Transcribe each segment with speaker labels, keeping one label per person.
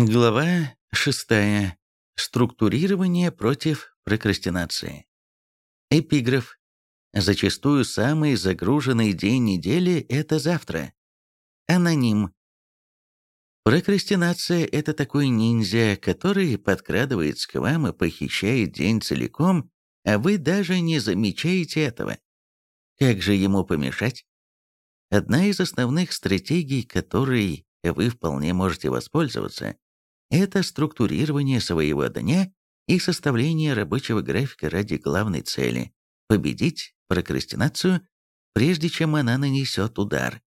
Speaker 1: Глава 6. Структурирование против прокрастинации. Эпиграф. Зачастую самый загруженный день недели – это завтра. Аноним. Прокрастинация – это такой ниндзя, который подкрадывается к вам и похищает день целиком, а вы даже не замечаете этого. Как же ему помешать? Одна из основных стратегий, которой вы вполне можете воспользоваться, это структурирование своего дня и составление рабочего графика ради главной цели – победить прокрастинацию, прежде чем она нанесет удар.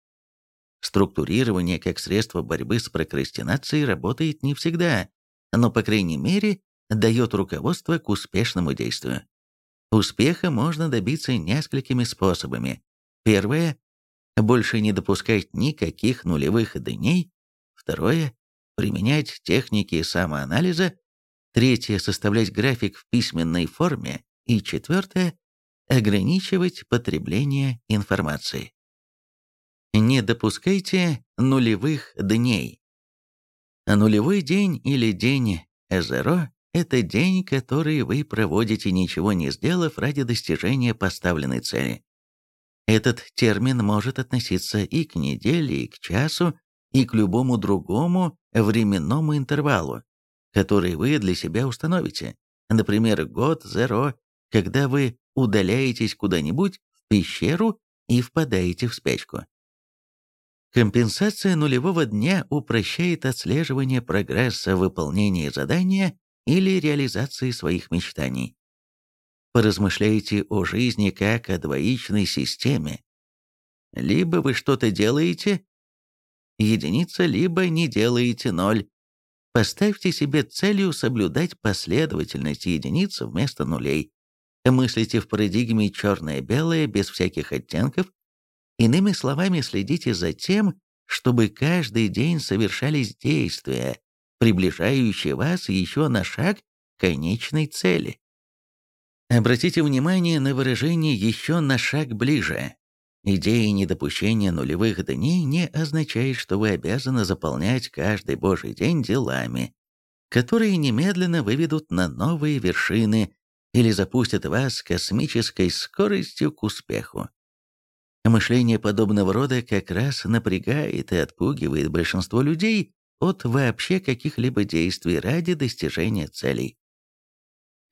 Speaker 1: Структурирование как средство борьбы с прокрастинацией работает не всегда, но, по крайней мере, дает руководство к успешному действию. Успеха можно добиться несколькими способами. Первое – больше не допускать никаких нулевых дней. Второе – применять техники самоанализа. Третье – составлять график в письменной форме. И четвертое – ограничивать потребление информации. Не допускайте нулевых дней. Нулевой день или день Эзеро – это день, который вы проводите, ничего не сделав ради достижения поставленной цели. Этот термин может относиться и к неделе, и к часу, и к любому другому временному интервалу, который вы для себя установите. Например, год зеро, когда вы удаляетесь куда-нибудь в пещеру и впадаете в спячку. Компенсация нулевого дня упрощает отслеживание прогресса в выполнении задания или реализации своих мечтаний. Поразмышляйте о жизни как о двоичной системе. Либо вы что-то делаете, единица, либо не делаете ноль. Поставьте себе целью соблюдать последовательность единиц вместо нулей. Мыслите в парадигме черное-белое, без всяких оттенков, Иными словами, следите за тем, чтобы каждый день совершались действия, приближающие вас еще на шаг к конечной цели. Обратите внимание на выражение «еще на шаг ближе». Идея недопущения нулевых дней не означает, что вы обязаны заполнять каждый божий день делами, которые немедленно выведут на новые вершины или запустят вас с космической скоростью к успеху. Мышление подобного рода как раз напрягает и отпугивает большинство людей от вообще каких-либо действий ради достижения целей.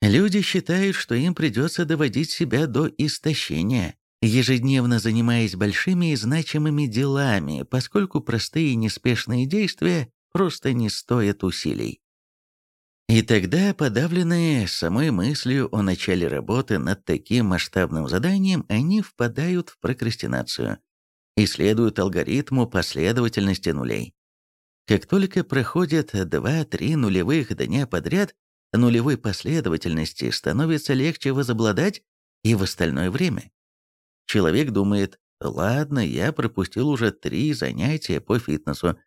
Speaker 1: Люди считают, что им придется доводить себя до истощения, ежедневно занимаясь большими и значимыми делами, поскольку простые неспешные действия просто не стоят усилий. И тогда, подавленные самой мыслью о начале работы над таким масштабным заданием, они впадают в прокрастинацию и следуют алгоритму последовательности нулей. Как только проходят 2-3 нулевых дня подряд, нулевой последовательности становится легче возобладать и в остальное время. Человек думает, ладно, я пропустил уже три занятия по фитнесу,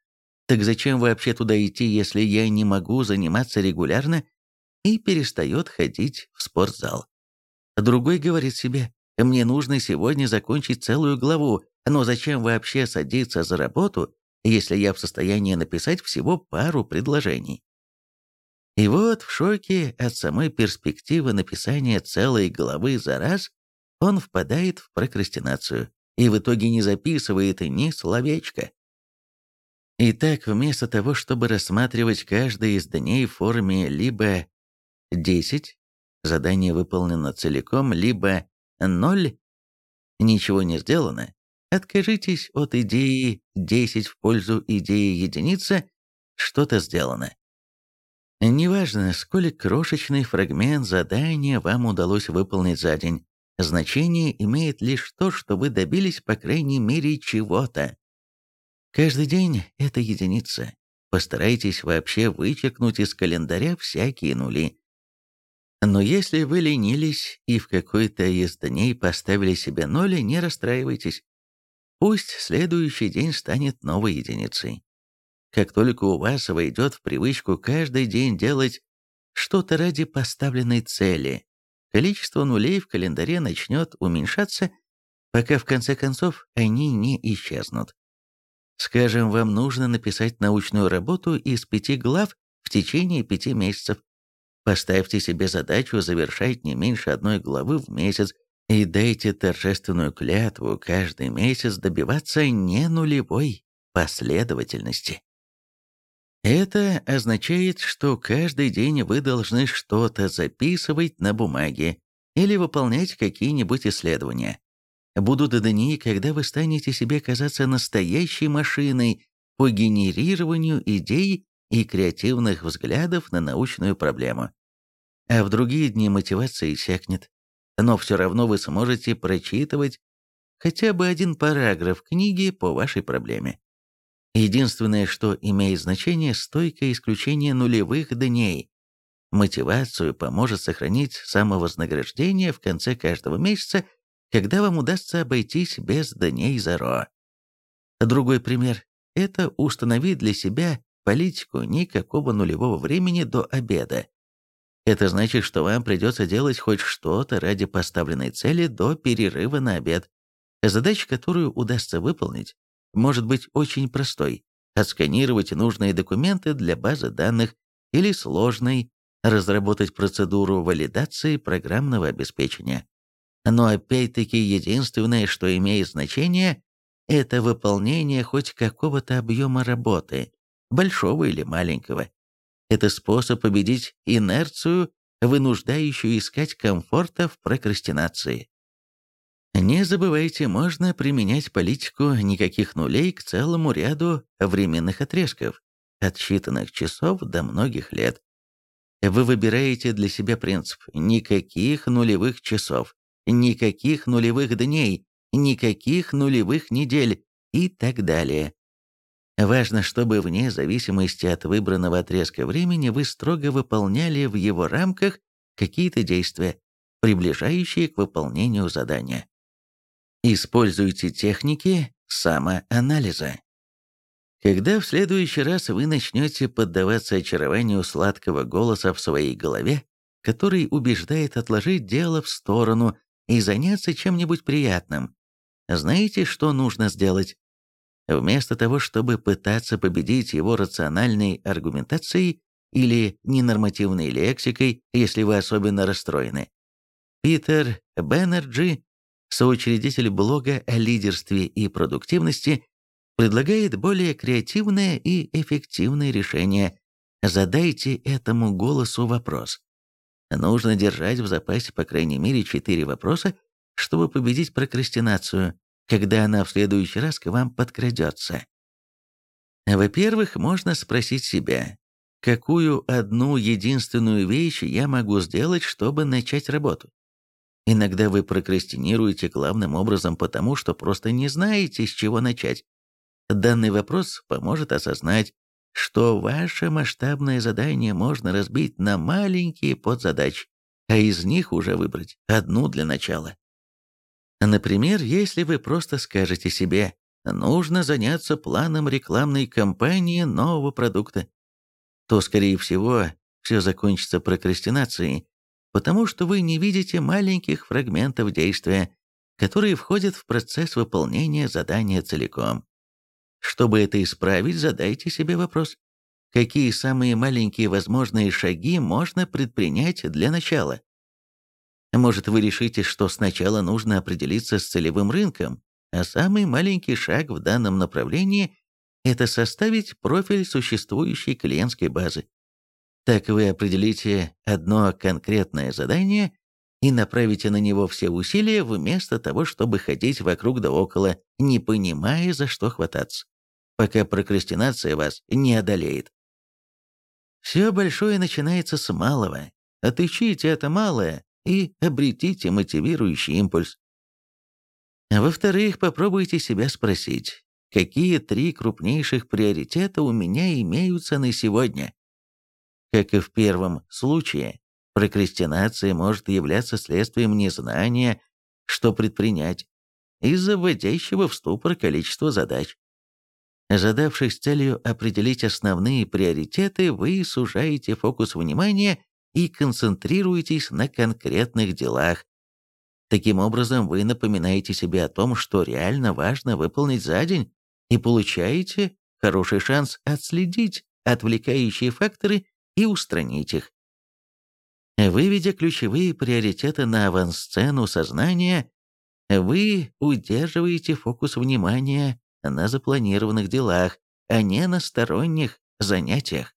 Speaker 1: так зачем вообще туда идти, если я не могу заниматься регулярно и перестает ходить в спортзал? Другой говорит себе, мне нужно сегодня закончить целую главу, но зачем вообще садиться за работу, если я в состоянии написать всего пару предложений? И вот в шоке от самой перспективы написания целой главы за раз, он впадает в прокрастинацию и в итоге не записывает ни словечка. Итак, вместо того, чтобы рассматривать каждый из дней в форме либо 10, задание выполнено целиком, либо 0, ничего не сделано, откажитесь от идеи 10 в пользу идеи единицы, что-то сделано. Неважно, сколь крошечный фрагмент задания вам удалось выполнить за день, значение имеет лишь то, что вы добились по крайней мере чего-то. Каждый день — это единица. Постарайтесь вообще вычеркнуть из календаря всякие нули. Но если вы ленились и в какой-то из дней поставили себе ноли, не расстраивайтесь. Пусть следующий день станет новой единицей. Как только у вас войдет в привычку каждый день делать что-то ради поставленной цели, количество нулей в календаре начнет уменьшаться, пока в конце концов они не исчезнут. Скажем, вам нужно написать научную работу из пяти глав в течение пяти месяцев. Поставьте себе задачу завершать не меньше одной главы в месяц и дайте торжественную клятву каждый месяц добиваться не нулевой последовательности. Это означает, что каждый день вы должны что-то записывать на бумаге или выполнять какие-нибудь исследования. Будут дни, когда вы станете себе казаться настоящей машиной по генерированию идей и креативных взглядов на научную проблему. А в другие дни мотивация иссякнет. Но все равно вы сможете прочитывать хотя бы один параграф книги по вашей проблеме. Единственное, что имеет значение, стойкое исключение нулевых дней. Мотивацию поможет сохранить самовознаграждение в конце каждого месяца, когда вам удастся обойтись без дней заро. Другой пример – это установить для себя политику никакого нулевого времени до обеда. Это значит, что вам придется делать хоть что-то ради поставленной цели до перерыва на обед. Задача, которую удастся выполнить, может быть очень простой – отсканировать нужные документы для базы данных или сложной – разработать процедуру валидации программного обеспечения. Но опять-таки единственное, что имеет значение, это выполнение хоть какого-то объема работы, большого или маленького. Это способ победить инерцию, вынуждающую искать комфорта в прокрастинации. Не забывайте, можно применять политику никаких нулей к целому ряду временных отрезков, от считанных часов до многих лет. Вы выбираете для себя принцип никаких нулевых часов, никаких нулевых дней, никаких нулевых недель и так далее. Важно, чтобы вне зависимости от выбранного отрезка времени вы строго выполняли в его рамках какие-то действия, приближающие к выполнению задания. Используйте техники самоанализа. Когда в следующий раз вы начнете поддаваться очарованию сладкого голоса в своей голове, который убеждает отложить дело в сторону и заняться чем-нибудь приятным, знаете, что нужно сделать? Вместо того, чтобы пытаться победить его рациональной аргументацией или ненормативной лексикой, если вы особенно расстроены, Питер Беннерджи соучредитель блога о лидерстве и продуктивности, предлагает более креативное и эффективное решение. Задайте этому голосу вопрос. Нужно держать в запасе по крайней мере четыре вопроса, чтобы победить прокрастинацию, когда она в следующий раз к вам подкрадется. Во-первых, можно спросить себя, какую одну единственную вещь я могу сделать, чтобы начать работу? Иногда вы прокрастинируете главным образом потому, что просто не знаете, с чего начать. Данный вопрос поможет осознать, что ваше масштабное задание можно разбить на маленькие подзадачи, а из них уже выбрать одну для начала. Например, если вы просто скажете себе «нужно заняться планом рекламной кампании нового продукта», то, скорее всего, все закончится прокрастинацией, потому что вы не видите маленьких фрагментов действия, которые входят в процесс выполнения задания целиком. Чтобы это исправить, задайте себе вопрос, какие самые маленькие возможные шаги можно предпринять для начала. Может, вы решите, что сначала нужно определиться с целевым рынком, а самый маленький шаг в данном направлении – это составить профиль существующей клиентской базы. Так вы определите одно конкретное задание и направите на него все усилия вместо того, чтобы ходить вокруг да около, не понимая, за что хвататься, пока прокрастинация вас не одолеет. Все большое начинается с малого. Отыщите это малое и обретите мотивирующий импульс. Во-вторых, попробуйте себя спросить, какие три крупнейших приоритета у меня имеются на сегодня. Как и в первом случае, прокрастинация может являться следствием незнания, что предпринять, из-за вводящего в ступор количества задач. Задавшись целью определить основные приоритеты, вы сужаете фокус внимания и концентрируетесь на конкретных делах. Таким образом, вы напоминаете себе о том, что реально важно выполнить за день, и получаете хороший шанс отследить отвлекающие факторы и устранить их. Выведя ключевые приоритеты на авансцену сознания, вы удерживаете фокус внимания на запланированных делах, а не на сторонних занятиях.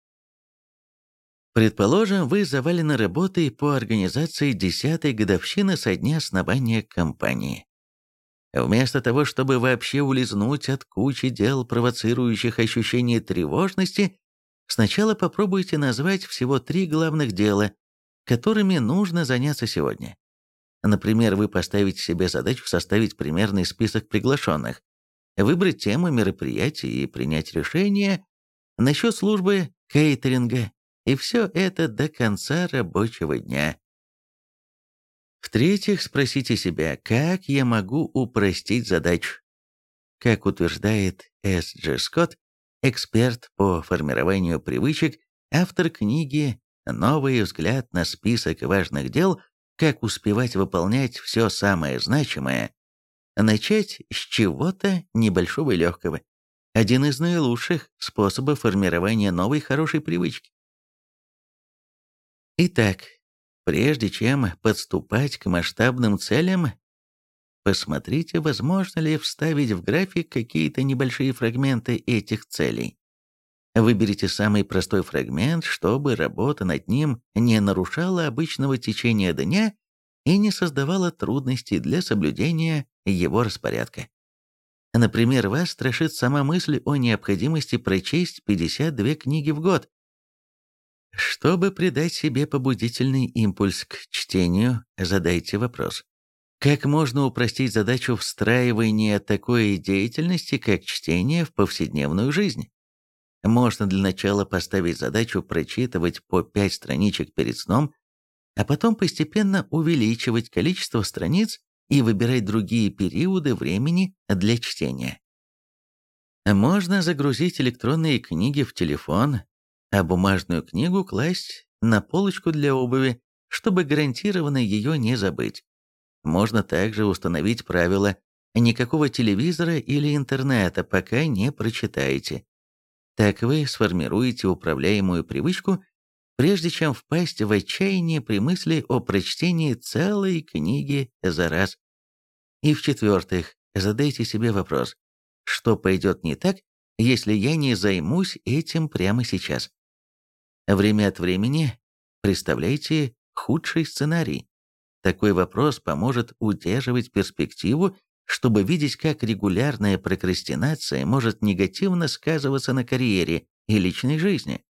Speaker 1: Предположим, вы завалены работой по организации десятой годовщины со дня основания компании. Вместо того, чтобы вообще улизнуть от кучи дел, провоцирующих ощущение тревожности, сначала попробуйте назвать всего три главных дела, которыми нужно заняться сегодня. Например, вы поставите себе задачу составить примерный список приглашенных, выбрать тему мероприятия и принять решение насчет службы кейтеринга и все это до конца рабочего дня. В-третьих, спросите себя, как я могу упростить задачу? Как утверждает С. Дж. Скотт, эксперт по формированию привычек, автор книги «Новый взгляд на список важных дел. Как успевать выполнять все самое значимое», начать с чего-то небольшого и легкого. Один из наилучших способов формирования новой хорошей привычки. Итак, прежде чем подступать к масштабным целям, посмотрите, возможно ли вставить в график какие-то небольшие фрагменты этих целей. Выберите самый простой фрагмент, чтобы работа над ним не нарушала обычного течения дня и не создавала трудностей для соблюдения его распорядка. Например, вас страшит сама мысль о необходимости прочесть 52 книги в год, чтобы придать себе побудительный импульс к чтению, задайте вопрос. Как можно упростить задачу встраивания такой деятельности, как чтение, в повседневную жизнь? Можно для начала поставить задачу прочитывать по 5 страничек перед сном, а потом постепенно увеличивать количество страниц и выбирать другие периоды времени для чтения. Можно загрузить электронные книги в телефон, а бумажную книгу класть на полочку для обуви, чтобы гарантированно ее не забыть. Можно также установить правило «никакого телевизора или интернета, пока не прочитаете». Так вы сформируете управляемую привычку, прежде чем впасть в отчаяние при мысли о прочтении целой книги за раз. И в-четвертых, задайте себе вопрос, что пойдет не так, если я не займусь этим прямо сейчас? Время от времени представляйте худший сценарий. Такой вопрос поможет удерживать перспективу, чтобы видеть, как регулярная прокрастинация может негативно сказываться на карьере и личной жизни.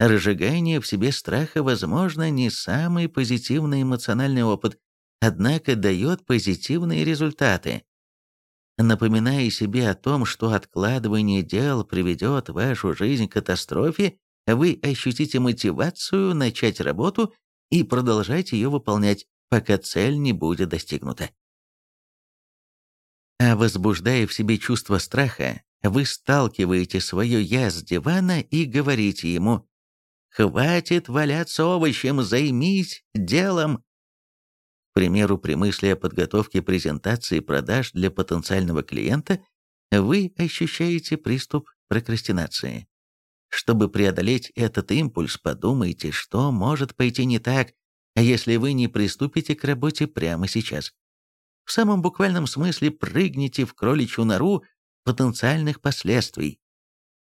Speaker 1: Разжигание в себе страха, возможно, не самый позитивный эмоциональный опыт, однако дает позитивные результаты. Напоминая себе о том, что откладывание дел приведет вашу жизнь к катастрофе, вы ощутите мотивацию начать работу и продолжать ее выполнять, пока цель не будет достигнута. А возбуждая в себе чувство страха, вы сталкиваете свое «я» с дивана и говорите ему «Хватит валяться овощем, займись делом». К примеру, при мысли о подготовке презентации продаж для потенциального клиента вы ощущаете приступ прокрастинации. Чтобы преодолеть этот импульс, подумайте, что может пойти не так, если вы не приступите к работе прямо сейчас. В самом буквальном смысле прыгните в кроличью нору потенциальных последствий.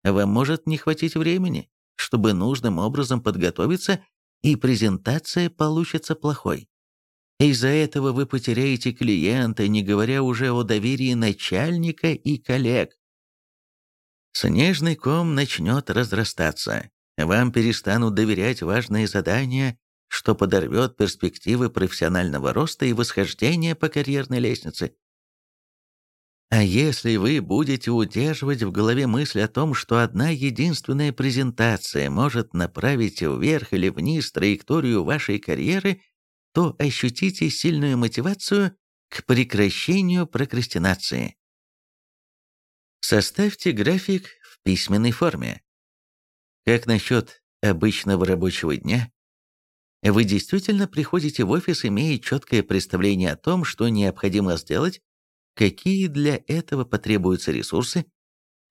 Speaker 1: Вам может не хватить времени, чтобы нужным образом подготовиться, и презентация получится плохой. Из-за этого вы потеряете клиента, не говоря уже о доверии начальника и коллег. Снежный ком начнет разрастаться. Вам перестанут доверять важные задания, что подорвет перспективы профессионального роста и восхождения по карьерной лестнице. А если вы будете удерживать в голове мысль о том, что одна единственная презентация может направить вверх или вниз траекторию вашей карьеры, то ощутите сильную мотивацию к прекращению прокрастинации. Составьте график в письменной форме. Как насчет обычного рабочего дня? Вы действительно приходите в офис, имея четкое представление о том, что необходимо сделать, какие для этого потребуются ресурсы,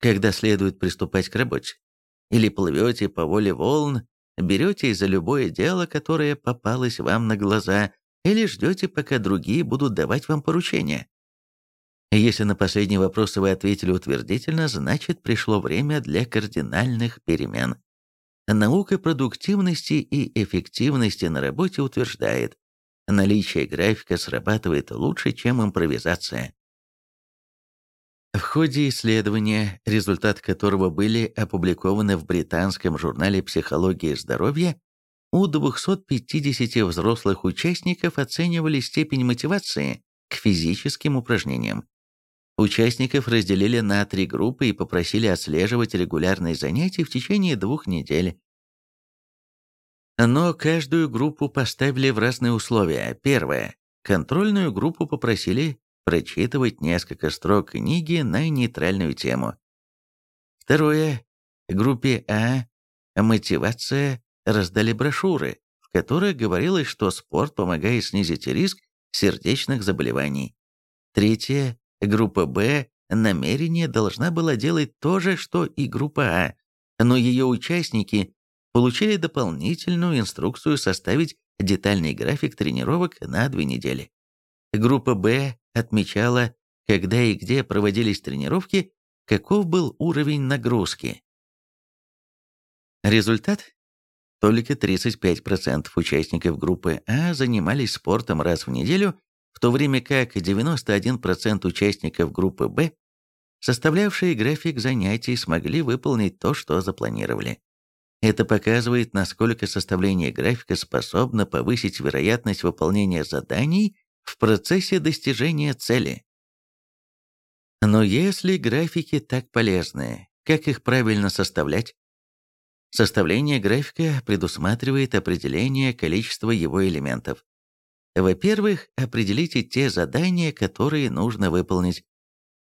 Speaker 1: когда следует приступать к работе? Или плывете по воле волн, беретесь за любое дело, которое попалось вам на глаза, или ждете, пока другие будут давать вам поручения? Если на последний вопрос вы ответили утвердительно, значит пришло время для кардинальных перемен. Наука продуктивности и эффективности на работе утверждает, наличие графика срабатывает лучше, чем импровизация. В ходе исследования, результаты которого были опубликованы в британском журнале «Психология здоровья», у 250 взрослых участников оценивали степень мотивации к физическим упражнениям. Участников разделили на три группы и попросили отслеживать регулярные занятия в течение двух недель. Но каждую группу поставили в разные условия. Первое. Контрольную группу попросили прочитывать несколько строк книги на нейтральную тему. Второе. Группе А «Мотивация» раздали брошюры, в которых говорилось, что спорт помогает снизить риск сердечных заболеваний. Третье. Группа Б намерение должна была делать то же, что и группа А, но ее участники получили дополнительную инструкцию составить детальный график тренировок на две недели. Группа Б отмечала, когда и где проводились тренировки, каков был уровень нагрузки. Результат? Только 35% участников группы А занимались спортом раз в неделю, в то время как 91% участников группы Б, составлявшие график занятий, смогли выполнить то, что запланировали. Это показывает, насколько составление графика способно повысить вероятность выполнения заданий в процессе достижения цели. Но если графики так полезны, как их правильно составлять? Составление графика предусматривает определение количества его элементов. Во-первых, определите те задания, которые нужно выполнить.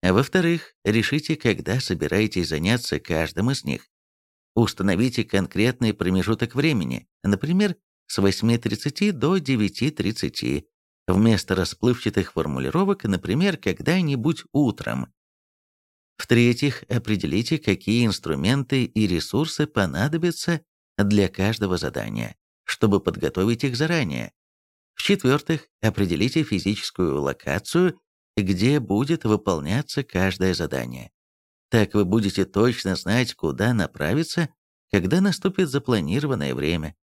Speaker 1: Во-вторых, решите, когда собираетесь заняться каждым из них. Установите конкретный промежуток времени, например, с 8.30 до 9.30, вместо расплывчатых формулировок, например, когда-нибудь утром. В-третьих, определите, какие инструменты и ресурсы понадобятся для каждого задания, чтобы подготовить их заранее. В-четвертых, определите физическую локацию, где будет выполняться каждое задание. Так вы будете точно знать, куда направиться, когда наступит запланированное время.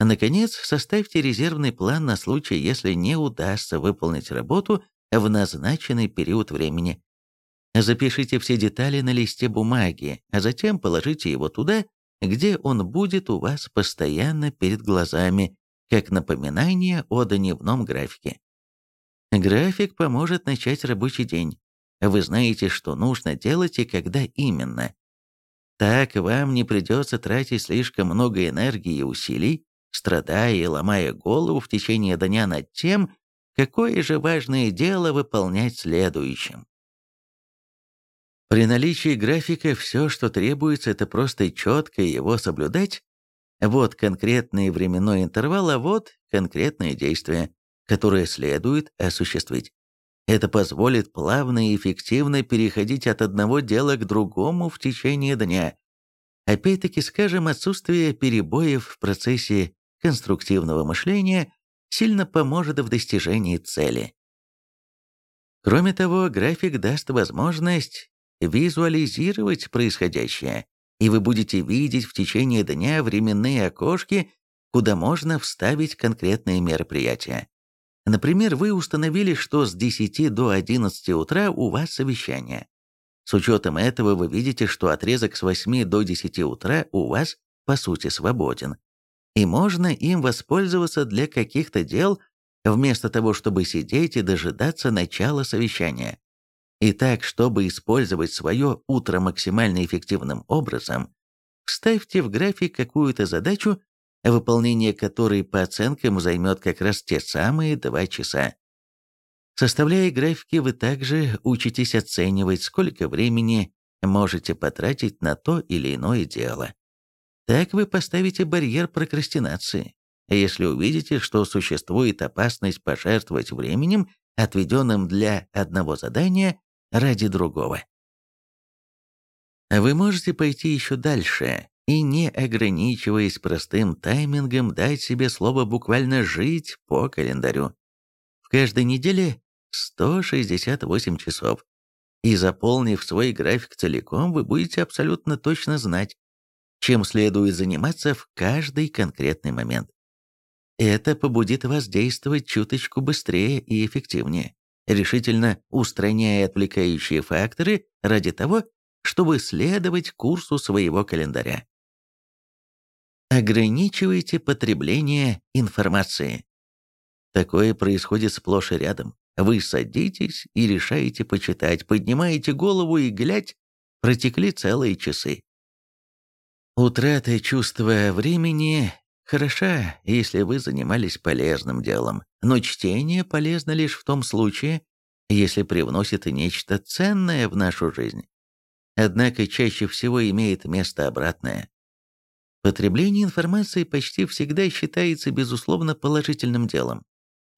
Speaker 1: Наконец, составьте резервный план на случай, если не удастся выполнить работу в назначенный период времени. Запишите все детали на листе бумаги, а затем положите его туда, где он будет у вас постоянно перед глазами, как напоминание о дневном графике. График поможет начать рабочий день. Вы знаете, что нужно делать и когда именно. Так вам не придется тратить слишком много энергии и усилий, страдая и ломая голову в течение дня над тем, какое же важное дело выполнять следующим. При наличии графика все, что требуется, это просто четко его соблюдать. Вот конкретный временной интервал, а вот конкретное действие, которое следует осуществить. Это позволит плавно и эффективно переходить от одного дела к другому в течение дня. Опять-таки скажем, отсутствие перебоев в процессе конструктивного мышления сильно поможет в достижении цели. Кроме того, график даст возможность визуализировать происходящее, и вы будете видеть в течение дня временные окошки, куда можно вставить конкретные мероприятия. Например, вы установили, что с 10 до 11 утра у вас совещание. С учетом этого вы видите, что отрезок с 8 до 10 утра у вас, по сути, свободен. И можно им воспользоваться для каких-то дел, вместо того, чтобы сидеть и дожидаться начала совещания. Итак, чтобы использовать свое утро максимально эффективным образом, вставьте в график какую-то задачу, выполнение которой по оценкам займет как раз те самые два часа. Составляя графики, вы также учитесь оценивать, сколько времени можете потратить на то или иное дело. Так вы поставите барьер прокрастинации. Если увидите, что существует опасность пожертвовать временем, отведенным для одного задания, ради другого. Вы можете пойти еще дальше и не ограничиваясь простым таймингом дать себе слово буквально жить по календарю. В каждой неделе 168 часов. И заполнив свой график целиком, вы будете абсолютно точно знать, чем следует заниматься в каждый конкретный момент. Это побудит вас действовать чуточку быстрее и эффективнее, решительно устраняя отвлекающие факторы ради того, чтобы следовать курсу своего календаря. Ограничивайте потребление информации. Такое происходит сплошь и рядом. Вы садитесь и решаете почитать, поднимаете голову и, глядь, протекли целые часы. Утрата чувства времени хороша, если вы занимались полезным делом, но чтение полезно лишь в том случае, если привносит нечто ценное в нашу жизнь. Однако чаще всего имеет место обратное. Потребление информации почти всегда считается безусловно положительным делом.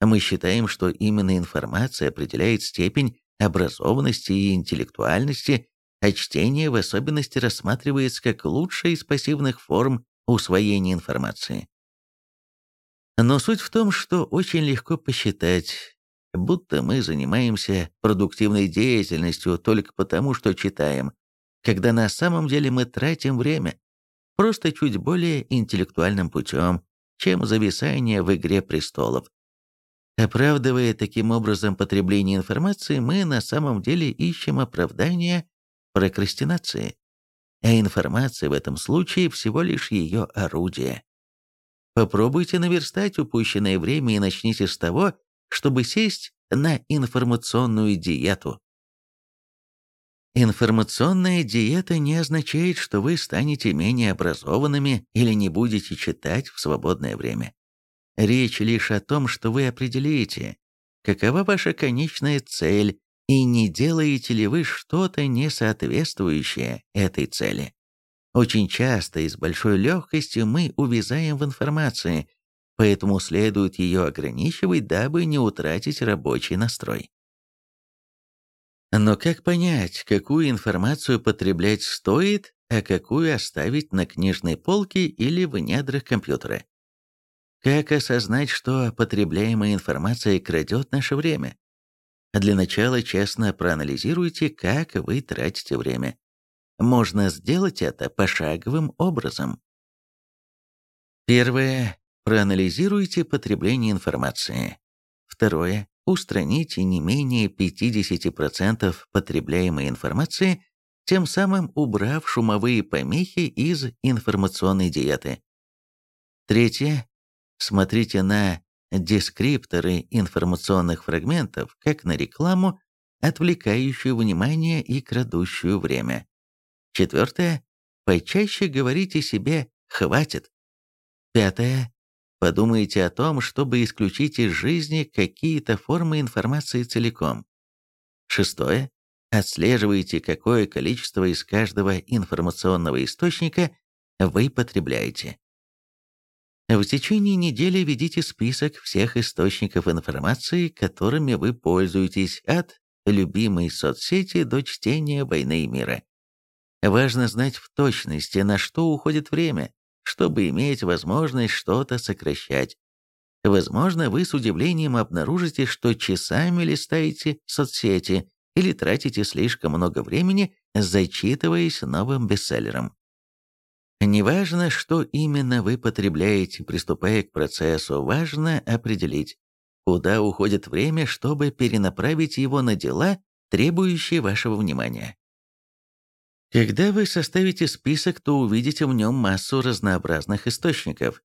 Speaker 1: Мы считаем, что именно информация определяет степень образованности и интеллектуальности, а чтение в особенности рассматривается как лучшая из пассивных форм усвоения информации. Но суть в том, что очень легко посчитать, будто мы занимаемся продуктивной деятельностью только потому, что читаем, когда на самом деле мы тратим время, просто чуть более интеллектуальным путем, чем зависание в «Игре престолов». Оправдывая таким образом потребление информации, мы на самом деле ищем оправдание прокрастинации. А информация в этом случае всего лишь ее орудие. Попробуйте наверстать упущенное время и начните с того, чтобы сесть на информационную диету. Информационная диета не означает, что вы станете менее образованными или не будете читать в свободное время. Речь лишь о том, что вы определите, какова ваша конечная цель и не делаете ли вы что-то не соответствующее этой цели. Очень часто и с большой легкостью мы увязаем в информации, поэтому следует ее ограничивать, дабы не утратить рабочий настрой. Но как понять, какую информацию потреблять стоит, а какую оставить на книжной полке или в недрах компьютера? Как осознать, что потребляемая информация крадет наше время? Для начала честно проанализируйте, как вы тратите время. Можно сделать это пошаговым образом. Первое. Проанализируйте потребление информации. Второе. Устраните не менее 50% потребляемой информации, тем самым убрав шумовые помехи из информационной диеты. Третье. Смотрите на дескрипторы информационных фрагментов, как на рекламу, отвлекающую внимание и крадущую время. Четвертое. Почаще говорите себе «хватит». Пятое. Подумайте о том, чтобы исключить из жизни какие-то формы информации целиком. Шестое. Отслеживайте, какое количество из каждого информационного источника вы потребляете. В течение недели ведите список всех источников информации, которыми вы пользуетесь, от любимой соцсети до чтения «Войны и мира». Важно знать в точности, на что уходит время, чтобы иметь возможность что-то сокращать. Возможно, вы с удивлением обнаружите, что часами листаете соцсети или тратите слишком много времени, зачитываясь новым бестселлером. Неважно, что именно вы потребляете, приступая к процессу, важно определить, куда уходит время, чтобы перенаправить его на дела, требующие вашего внимания. Когда вы составите список, то увидите в нем массу разнообразных источников.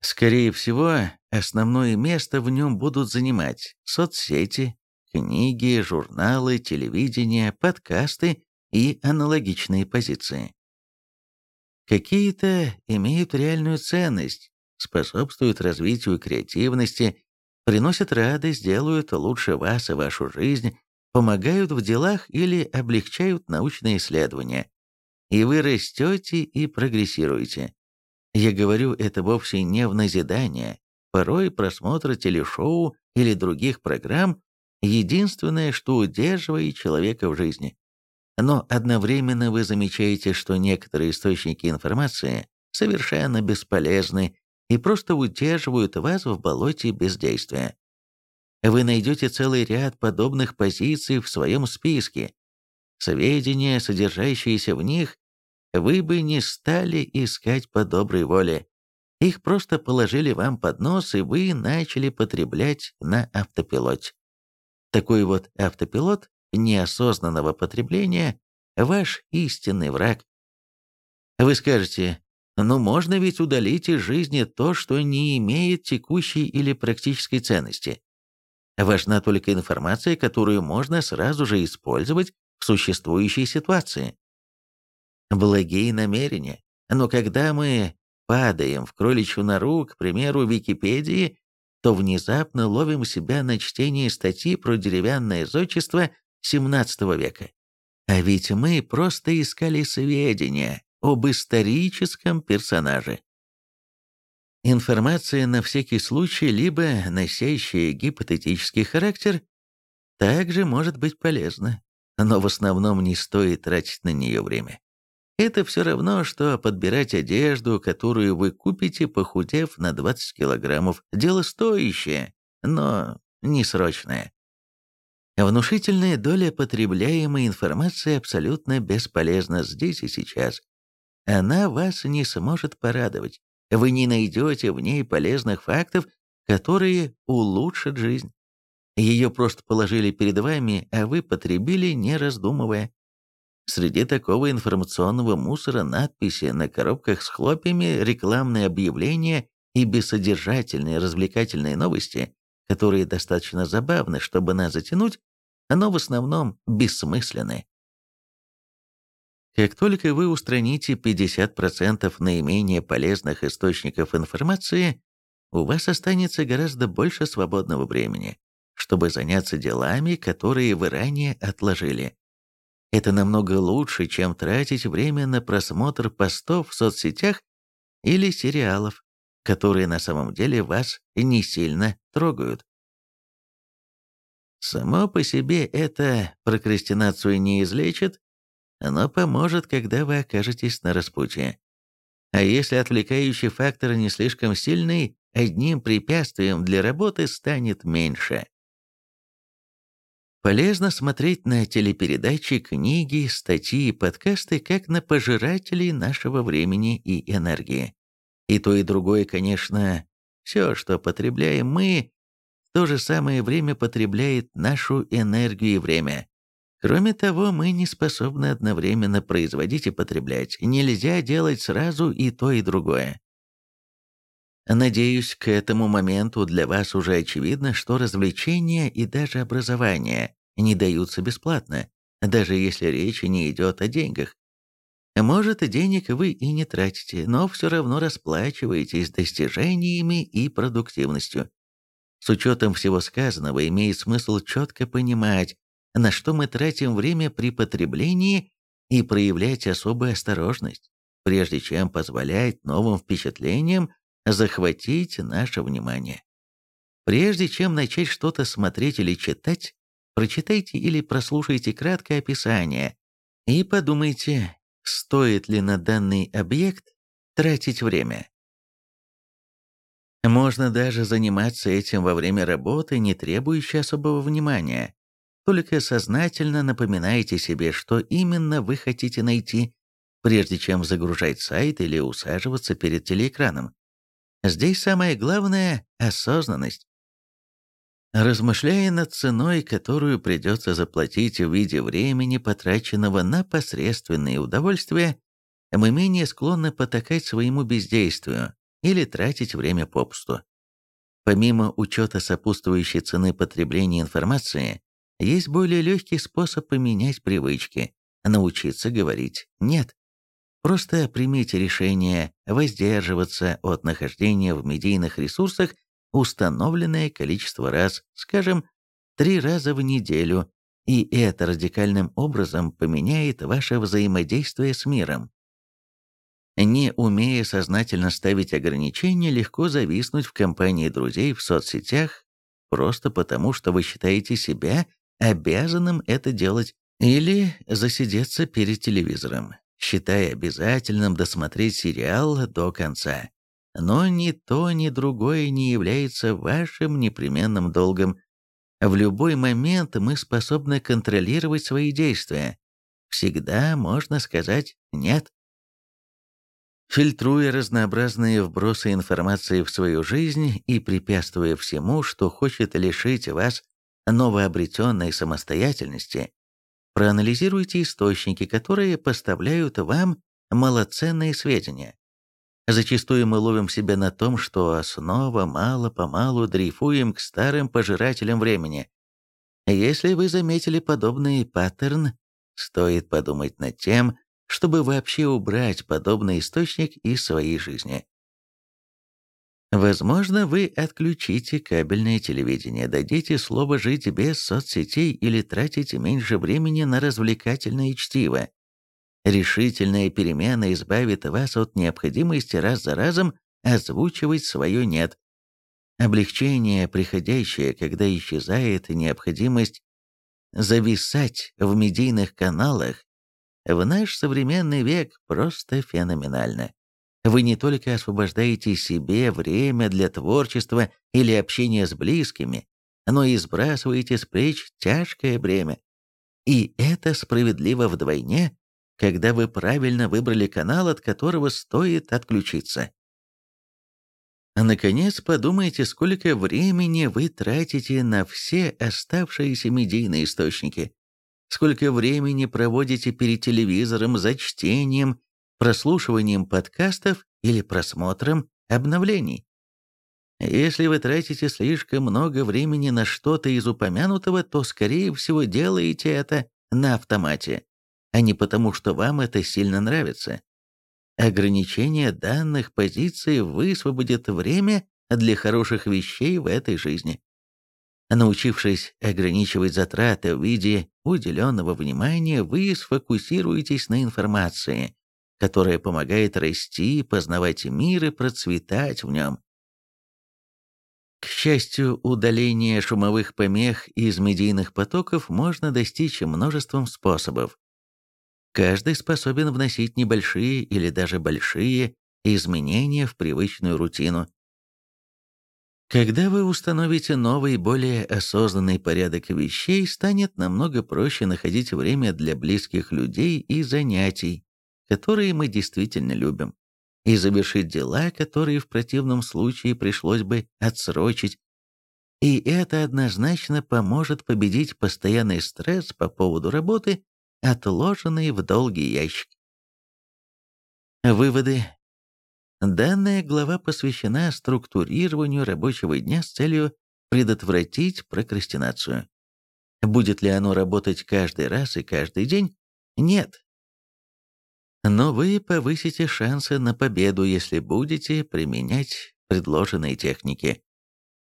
Speaker 1: Скорее всего, основное место в нем будут занимать соцсети, книги, журналы, телевидение, подкасты и аналогичные позиции. Какие-то имеют реальную ценность, способствуют развитию креативности, приносят радость, делают лучше вас и вашу жизнь, помогают в делах или облегчают научные исследования. И вы растете и прогрессируете. Я говорю это вовсе не в назидание. Порой просмотр телешоу или других программ – единственное, что удерживает человека в жизни. Но одновременно вы замечаете, что некоторые источники информации совершенно бесполезны и просто удерживают вас в болоте бездействия. Вы найдете целый ряд подобных позиций в своем списке. Сведения, содержащиеся в них, вы бы не стали искать по доброй воле. Их просто положили вам под нос, и вы начали потреблять на автопилоте. Такой вот автопилот неосознанного потребления – ваш истинный враг. Вы скажете, ну можно ведь удалить из жизни то, что не имеет текущей или практической ценности. Важна только информация, которую можно сразу же использовать в существующей ситуации. Благие намерения. Но когда мы падаем в кроличью нору, к примеру, Википедии, то внезапно ловим себя на чтении статьи про деревянное зодчество XVII века. А ведь мы просто искали сведения об историческом персонаже. Информация на всякий случай, либо носящая гипотетический характер, также может быть полезна, но в основном не стоит тратить на нее время. Это все равно, что подбирать одежду, которую вы купите, похудев на 20 килограммов. Дело стоящее, но не срочное. Внушительная доля потребляемой информации абсолютно бесполезна здесь и сейчас. Она вас не сможет порадовать. Вы не найдете в ней полезных фактов, которые улучшат жизнь. Ее просто положили перед вами, а вы потребили, не раздумывая. Среди такого информационного мусора надписи на коробках с хлопьями, рекламные объявления и бессодержательные развлекательные новости, которые достаточно забавны, чтобы нас затянуть, но в основном бессмысленны. Как только вы устраните 50% наименее полезных источников информации, у вас останется гораздо больше свободного времени, чтобы заняться делами, которые вы ранее отложили. Это намного лучше, чем тратить время на просмотр постов в соцсетях или сериалов, которые на самом деле вас не сильно трогают. Само по себе это прокрастинацию не излечит, но поможет, когда вы окажетесь на распутье. А если отвлекающий фактор не слишком сильный, одним препятствием для работы станет меньше. Полезно смотреть на телепередачи, книги, статьи и подкасты как на пожирателей нашего времени и энергии. И то, и другое, конечно, все, что потребляем мы, то же самое время потребляет нашу энергию и время. Кроме того, мы не способны одновременно производить и потреблять. Нельзя делать сразу и то, и другое. Надеюсь, к этому моменту для вас уже очевидно, что развлечения и даже образование не даются бесплатно, даже если речь не идет о деньгах. Может, денег вы и не тратите, но все равно расплачиваетесь достижениями и продуктивностью. С учетом всего сказанного имеет смысл четко понимать, на что мы тратим время при потреблении и проявлять особую осторожность, прежде чем позволять новым впечатлениям захватить наше внимание. Прежде чем начать что-то смотреть или читать, прочитайте или прослушайте краткое описание и подумайте, стоит ли на данный объект тратить время. Можно даже заниматься этим во время работы, не требующей особого внимания. Только сознательно напоминайте себе, что именно вы хотите найти, прежде чем загружать сайт или усаживаться перед телеэкраном. Здесь самое главное – осознанность. Размышляя над ценой, которую придется заплатить в виде времени, потраченного на посредственные удовольствия, мы менее склонны потакать своему бездействию или тратить время попусту. Помимо учета сопутствующей цены потребления информации, есть более легкий способ поменять привычки, научиться говорить «нет». Просто примите решение воздерживаться от нахождения в медийных ресурсах установленное количество раз, скажем, три раза в неделю, и это радикальным образом поменяет ваше взаимодействие с миром. Не умея сознательно ставить ограничения, легко зависнуть в компании друзей в соцсетях просто потому, что вы считаете себя обязанным это делать, Или засидеться перед телевизором, считая обязательным досмотреть сериал до конца. Но ни то, ни другое не является вашим непременным долгом. В любой момент мы способны контролировать свои действия. Всегда можно сказать «нет». Фильтруя разнообразные вбросы информации в свою жизнь и препятствуя всему, что хочет лишить вас новообретенной самостоятельности, проанализируйте источники, которые поставляют вам малоценные сведения. Зачастую мы ловим себя на том, что снова мало-помалу дрейфуем к старым пожирателям времени. Если вы заметили подобный паттерн, стоит подумать над тем, чтобы вообще убрать подобный источник из своей жизни. Возможно, вы отключите кабельное телевидение, дадите слово жить без соцсетей или тратите меньше времени на развлекательное чтиво. Решительная перемена избавит вас от необходимости раз за разом озвучивать свое «нет». Облегчение, приходящее, когда исчезает необходимость зависать в медийных каналах, в наш современный век просто феноменально. Вы не только освобождаете себе время для творчества или общения с близкими, но и сбрасываете с плеч тяжкое бремя. И это справедливо вдвойне, когда вы правильно выбрали канал, от которого стоит отключиться. Наконец, подумайте, сколько времени вы тратите на все оставшиеся медийные источники. Сколько времени проводите перед телевизором за чтением прослушиванием подкастов или просмотром обновлений. Если вы тратите слишком много времени на что-то из упомянутого, то, скорее всего, делаете это на автомате, а не потому, что вам это сильно нравится. Ограничение данных позиций высвободит время для хороших вещей в этой жизни. Научившись ограничивать затраты в виде уделенного внимания, вы сфокусируетесь на информации, которая помогает расти, познавать мир и процветать в нем. К счастью, удаление шумовых помех из медийных потоков можно достичь множеством способов. Каждый способен вносить небольшие или даже большие изменения в привычную рутину. Когда вы установите новый, более осознанный порядок вещей, станет намного проще находить время для близких людей и занятий, которые мы действительно любим, и завершить дела, которые в противном случае пришлось бы отсрочить. И это однозначно поможет победить постоянный стресс по поводу работы, отложенный в долгий ящик. Выводы. Данная глава посвящена структурированию рабочего дня с целью предотвратить прокрастинацию. Будет ли оно работать каждый раз и каждый день? Нет, но вы повысите шансы на победу, если будете применять предложенные техники.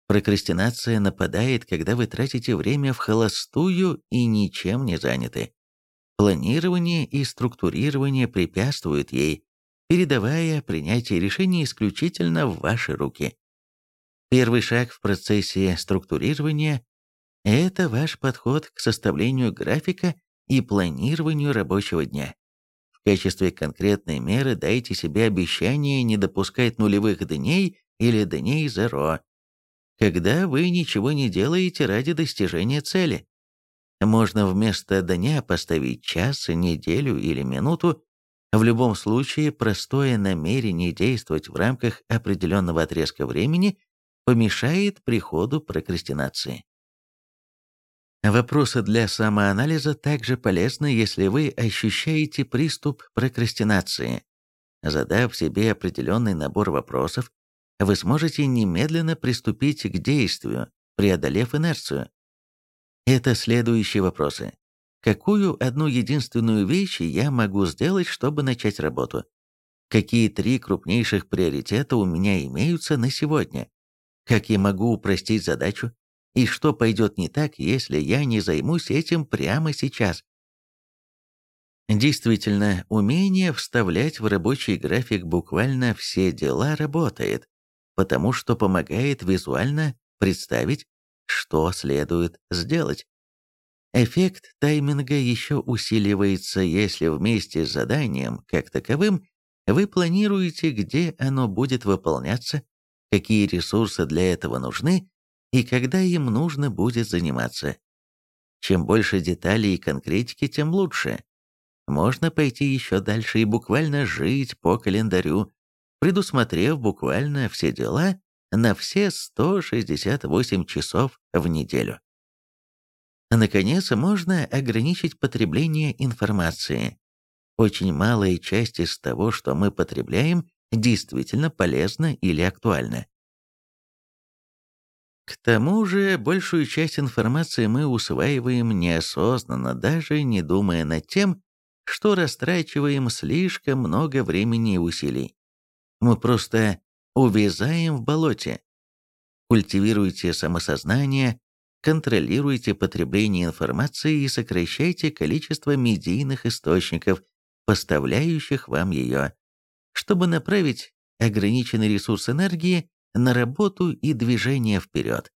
Speaker 1: Прокрастинация нападает, когда вы тратите время в холостую и ничем не заняты. Планирование и структурирование препятствуют ей, передавая принятие решений исключительно в ваши руки. Первый шаг в процессе структурирования – это ваш подход к составлению графика и планированию рабочего дня. В качестве конкретной меры дайте себе обещание не допускать нулевых дней или дней зеро, когда вы ничего не делаете ради достижения цели. Можно вместо дня поставить час, неделю или минуту. В любом случае, простое намерение действовать в рамках определенного отрезка времени помешает приходу прокрастинации. Вопросы для самоанализа также полезны, если вы ощущаете приступ прокрастинации. Задав себе определенный набор вопросов, вы сможете немедленно приступить к действию, преодолев инерцию. Это следующие вопросы. Какую одну единственную вещь я могу сделать, чтобы начать работу? Какие три крупнейших приоритета у меня имеются на сегодня? Как я могу упростить задачу? И что пойдет не так, если я не займусь этим прямо сейчас? Действительно, умение вставлять в рабочий график буквально все дела работает, потому что помогает визуально представить, что следует сделать. Эффект тайминга еще усиливается, если вместе с заданием, как таковым, вы планируете, где оно будет выполняться, какие ресурсы для этого нужны и когда им нужно будет заниматься. Чем больше деталей и конкретики, тем лучше. Можно пойти еще дальше и буквально жить по календарю, предусмотрев буквально все дела на все 168 часов в неделю. Наконец, можно ограничить потребление информации. Очень малая часть из того, что мы потребляем, действительно полезна или актуальна. К тому же, большую часть информации мы усваиваем неосознанно, даже не думая над тем, что растрачиваем слишком много времени и усилий. Мы просто увязаем в болоте. Культивируйте самосознание, контролируйте потребление информации и сокращайте количество медийных источников, поставляющих вам ее, чтобы направить ограниченный ресурс энергии на работу и движение вперед.